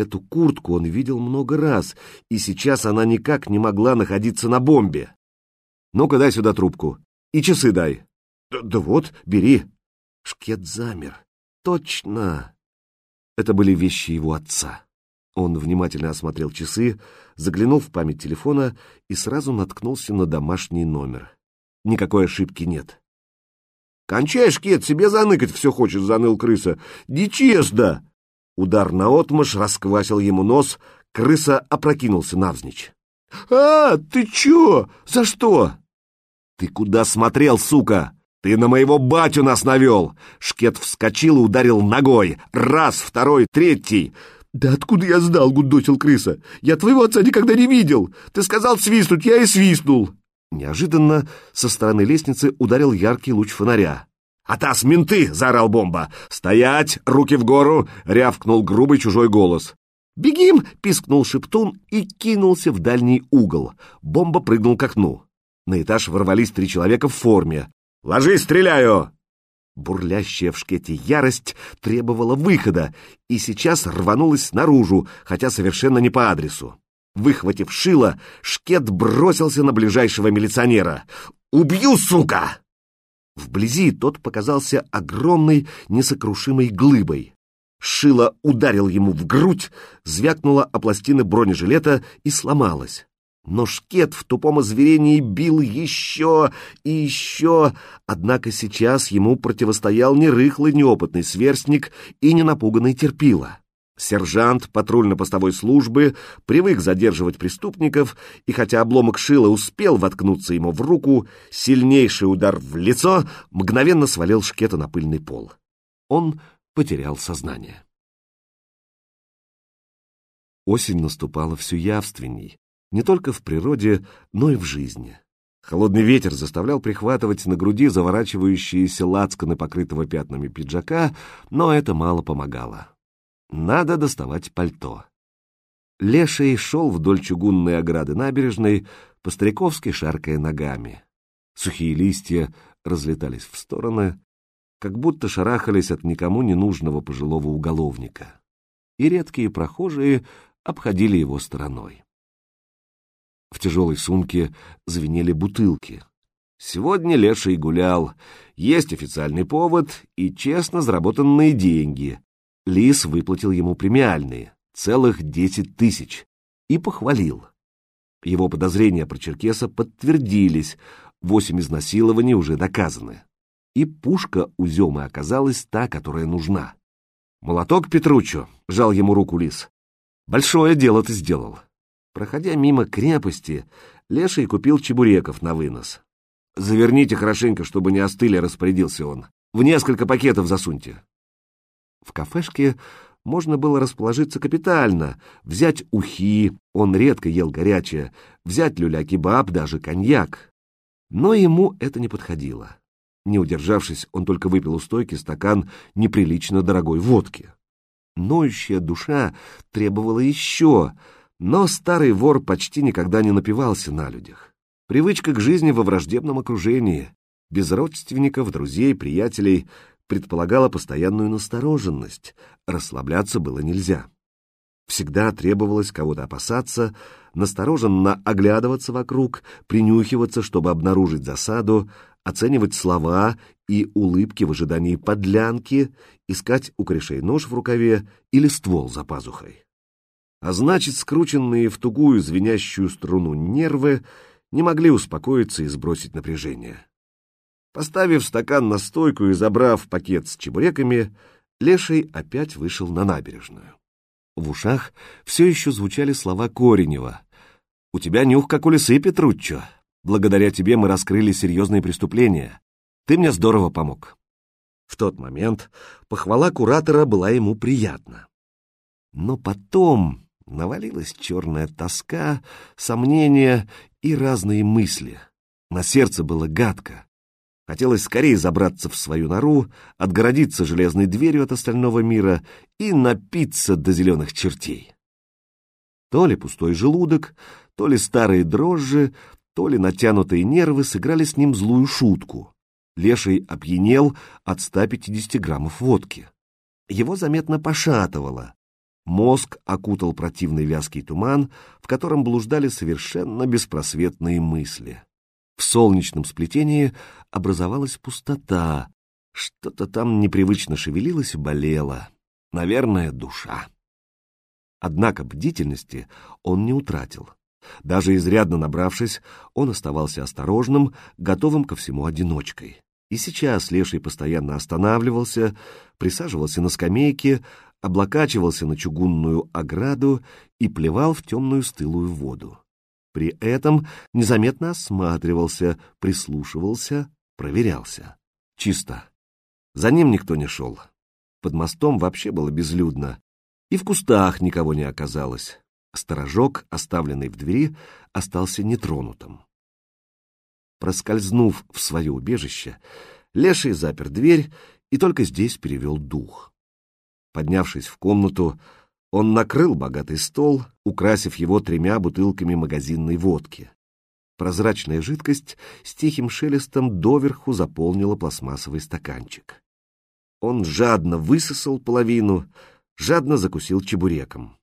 Эту куртку он видел много раз, и сейчас она никак не могла находиться на бомбе. «Ну-ка, дай сюда трубку. И часы дай». «Да, да вот, бери». Шкет замер. «Точно!» Это были вещи его отца. Он внимательно осмотрел часы, заглянул в память телефона и сразу наткнулся на домашний номер. Никакой ошибки нет. «Кончай, Шкет, себе заныкать все хочешь», — заныл крыса. «Нечестно!» Удар наотмашь расквасил ему нос, крыса опрокинулся навзничь. «А, ты чё? За что?» «Ты куда смотрел, сука? Ты на моего батю нас навел!» Шкет вскочил и ударил ногой. Раз, второй, третий. «Да откуда я знал?» — гудосил крыса. «Я твоего отца никогда не видел! Ты сказал свистнуть, я и свистнул!» Неожиданно со стороны лестницы ударил яркий луч фонаря. «Атас, менты!» — заорал бомба. «Стоять! Руки в гору!» — рявкнул грубый чужой голос. «Бегим!» — пискнул шептун и кинулся в дальний угол. Бомба прыгнул к окну. На этаж ворвались три человека в форме. «Ложись, стреляю!» Бурлящая в шкете ярость требовала выхода и сейчас рванулась наружу, хотя совершенно не по адресу. Выхватив шило, шкет бросился на ближайшего милиционера. «Убью, сука!» Вблизи тот показался огромной, несокрушимой глыбой. Шило ударил ему в грудь, звякнуло о пластины бронежилета и сломалось. Но шкет в тупом озверении бил еще и еще, однако сейчас ему противостоял не рыхлый неопытный сверстник и не напуганный терпила. Сержант патрульно-постовой службы привык задерживать преступников, и хотя обломок шила успел воткнуться ему в руку, сильнейший удар в лицо мгновенно свалил шкета на пыльный пол. Он потерял сознание. Осень наступала все явственней, не только в природе, но и в жизни. Холодный ветер заставлял прихватывать на груди заворачивающиеся лацканы покрытого пятнами пиджака, но это мало помогало. Надо доставать пальто. Леший шел вдоль чугунной ограды набережной, по-стариковски шаркая ногами. Сухие листья разлетались в стороны, как будто шарахались от никому не нужного пожилого уголовника. И редкие прохожие обходили его стороной. В тяжелой сумке звенели бутылки. Сегодня Леший гулял. Есть официальный повод и честно заработанные деньги. Лис выплатил ему премиальные, целых десять тысяч, и похвалил. Его подозрения про Черкеса подтвердились, восемь изнасилований уже доказаны. И пушка у Земы оказалась та, которая нужна. «Молоток Петручо», — жал ему руку Лис. «Большое дело ты сделал. Проходя мимо крепости, Леший купил чебуреков на вынос. «Заверните хорошенько, чтобы не остыли», — распорядился он. «В несколько пакетов засуньте». В кафешке можно было расположиться капитально, взять ухи, он редко ел горячее, взять люля-кебаб, даже коньяк. Но ему это не подходило. Не удержавшись, он только выпил у стойки стакан неприлично дорогой водки. Ноющая душа требовала еще — но старый вор почти никогда не напивался на людях. Привычка к жизни во враждебном окружении, без родственников, друзей, приятелей, предполагала постоянную настороженность, расслабляться было нельзя. Всегда требовалось кого-то опасаться, настороженно оглядываться вокруг, принюхиваться, чтобы обнаружить засаду, оценивать слова и улыбки в ожидании подлянки, искать у корешей нож в рукаве или ствол за пазухой а значит, скрученные в тугую звенящую струну нервы не могли успокоиться и сбросить напряжение. Поставив стакан на стойку и забрав пакет с чебуреками, Леший опять вышел на набережную. В ушах все еще звучали слова Коренева. «У тебя нюх, как у лисы, Петруччо. Благодаря тебе мы раскрыли серьезные преступления. Ты мне здорово помог». В тот момент похвала куратора была ему приятна. Но потом навалилась черная тоска, сомнения и разные мысли. На сердце было гадко. Хотелось скорее забраться в свою нору, отгородиться железной дверью от остального мира и напиться до зеленых чертей. То ли пустой желудок, то ли старые дрожжи, то ли натянутые нервы сыграли с ним злую шутку. Леший опьянел от 150 граммов водки. Его заметно пошатывало, Мозг окутал противный вязкий туман, в котором блуждали совершенно беспросветные мысли. В солнечном сплетении образовалась пустота, что-то там непривычно шевелилось и болело. Наверное, душа. Однако бдительности он не утратил. Даже изрядно набравшись, он оставался осторожным, готовым ко всему одиночкой. И сейчас Леший постоянно останавливался, присаживался на скамейке, облокачивался на чугунную ограду и плевал в темную стылую воду. При этом незаметно осматривался, прислушивался, проверялся. Чисто. За ним никто не шел. Под мостом вообще было безлюдно. И в кустах никого не оказалось. Сторожок, оставленный в двери, остался нетронутым. Проскользнув в свое убежище, Леший запер дверь и только здесь перевел дух. Поднявшись в комнату, он накрыл богатый стол, украсив его тремя бутылками магазинной водки. Прозрачная жидкость с тихим шелестом доверху заполнила пластмассовый стаканчик. Он жадно высосал половину, жадно закусил чебуреком.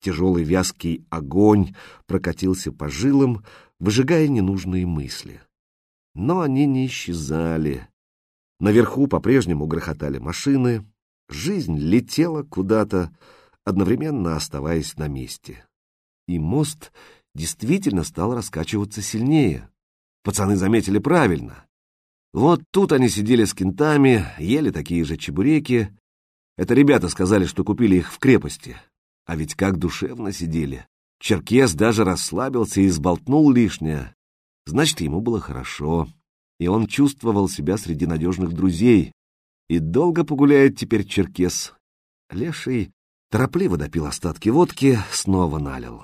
Тяжелый вязкий огонь прокатился по жилам, выжигая ненужные мысли. Но они не исчезали. Наверху по-прежнему грохотали машины, жизнь летела куда-то, одновременно оставаясь на месте. И мост действительно стал раскачиваться сильнее. Пацаны заметили правильно. Вот тут они сидели с кентами, ели такие же чебуреки. Это ребята сказали, что купили их в крепости. А ведь как душевно сидели. Черкес даже расслабился и сболтнул лишнее. Значит, ему было хорошо, и он чувствовал себя среди надежных друзей. И долго погуляет теперь Черкес. Леший торопливо допил остатки водки, снова налил.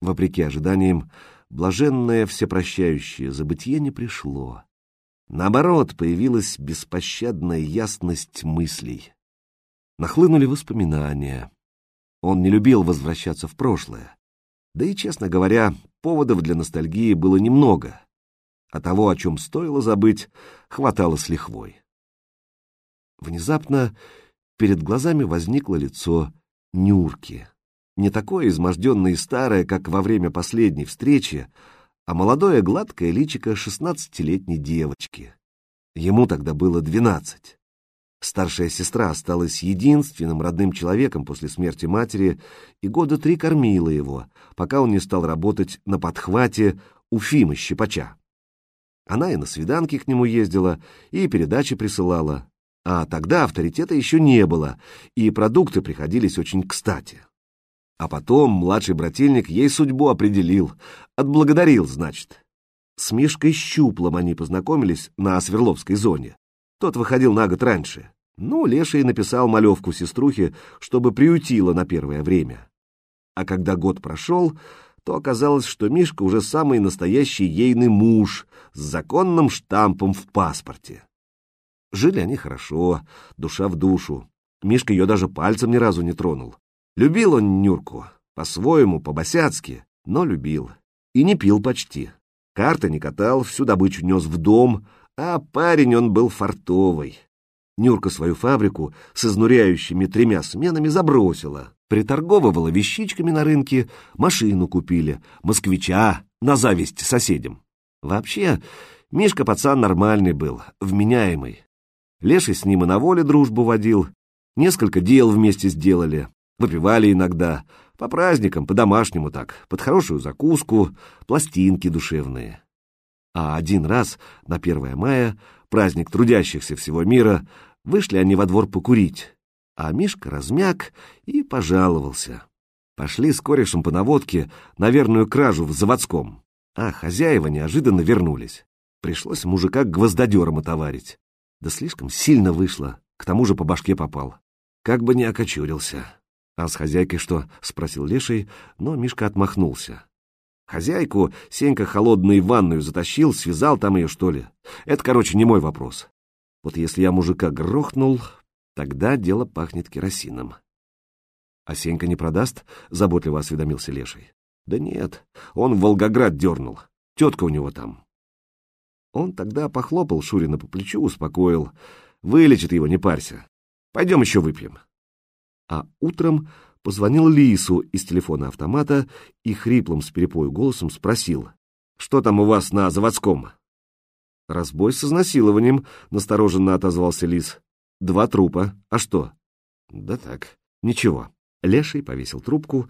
Вопреки ожиданиям, блаженное всепрощающее забытье не пришло. Наоборот, появилась беспощадная ясность мыслей. Нахлынули воспоминания. Он не любил возвращаться в прошлое. Да и, честно говоря, поводов для ностальгии было немного, а того, о чем стоило забыть, хватало с лихвой. Внезапно перед глазами возникло лицо Нюрки. Не такое изможденное и старое, как во время последней встречи, а молодое гладкое личико шестнадцатилетней девочки. Ему тогда было двенадцать. Старшая сестра осталась единственным родным человеком после смерти матери и года три кормила его, пока он не стал работать на подхвате у Фимы Щипача. Она и на свиданки к нему ездила, и передачи присылала. А тогда авторитета еще не было, и продукты приходились очень кстати. А потом младший брательник ей судьбу определил, отблагодарил, значит. С Мишкой Щуплом они познакомились на Свердловской зоне. Тот выходил на год раньше. Ну, Леший написал малевку сеструхе, чтобы приютила на первое время. А когда год прошел, то оказалось, что Мишка уже самый настоящий ейный муж с законным штампом в паспорте. Жили они хорошо, душа в душу. Мишка ее даже пальцем ни разу не тронул. Любил он Нюрку, по-своему, по-босяцки, но любил. И не пил почти. Карты не катал, всю добычу нес в дом, а парень он был фартовый. Нюрка свою фабрику с изнуряющими тремя сменами забросила. Приторговывала вещичками на рынке, машину купили, москвича, на зависть соседям. Вообще, Мишка пацан нормальный был, вменяемый. Леший с ним и на воле дружбу водил, несколько дел вместе сделали, Выпивали иногда, по праздникам, по-домашнему так, под хорошую закуску, пластинки душевные. А один раз, на 1 мая, праздник трудящихся всего мира, вышли они во двор покурить, а Мишка размяк и пожаловался. Пошли с корешем по наводке на верную кражу в заводском, а хозяева неожиданно вернулись. Пришлось мужика гвоздодером отоварить. Да слишком сильно вышло, к тому же по башке попал. Как бы не окочурился. «А с хозяйкой что?» — спросил Леший, но Мишка отмахнулся. «Хозяйку Сенька холодную ванную затащил, связал там ее, что ли? Это, короче, не мой вопрос. Вот если я мужика грохнул, тогда дело пахнет керосином». «А Сенька не продаст?» — заботливо осведомился Леший. «Да нет, он в Волгоград дернул. Тетка у него там». Он тогда похлопал Шурина по плечу, успокоил. «Вылечит его, не парься. Пойдем еще выпьем» а утром позвонил Лису из телефона автомата и хриплым с перепою голосом спросил, «Что там у вас на заводском?» «Разбой с изнасилованием», — настороженно отозвался Лис. «Два трупа. А что?» «Да так, ничего». Леший повесил трубку,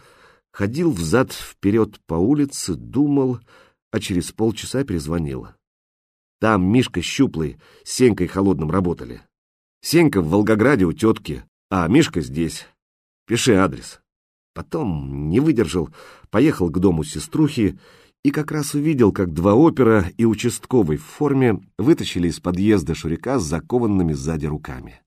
ходил взад-вперед по улице, думал, а через полчаса перезвонил. Там Мишка щуплый с Сенькой холодным работали. Сенька в Волгограде у тетки, а Мишка здесь. Пиши адрес. Потом не выдержал, поехал к дому сеструхи и как раз увидел, как два опера и участковый в форме вытащили из подъезда Шурика с закованными сзади руками.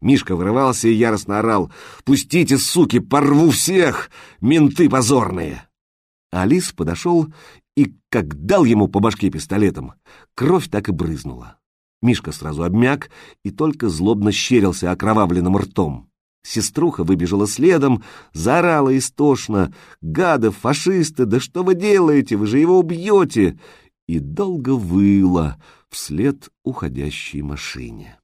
Мишка вырывался и яростно орал «Пустите, суки, порву всех! Менты позорные!» Алис подошел и как дал ему по башке пистолетом, кровь так и брызнула. Мишка сразу обмяк и только злобно щерился окровавленным ртом. Сеструха выбежала следом, заорала истошно. «Гады, фашисты, да что вы делаете? Вы же его убьете!» И долго выла вслед уходящей машине.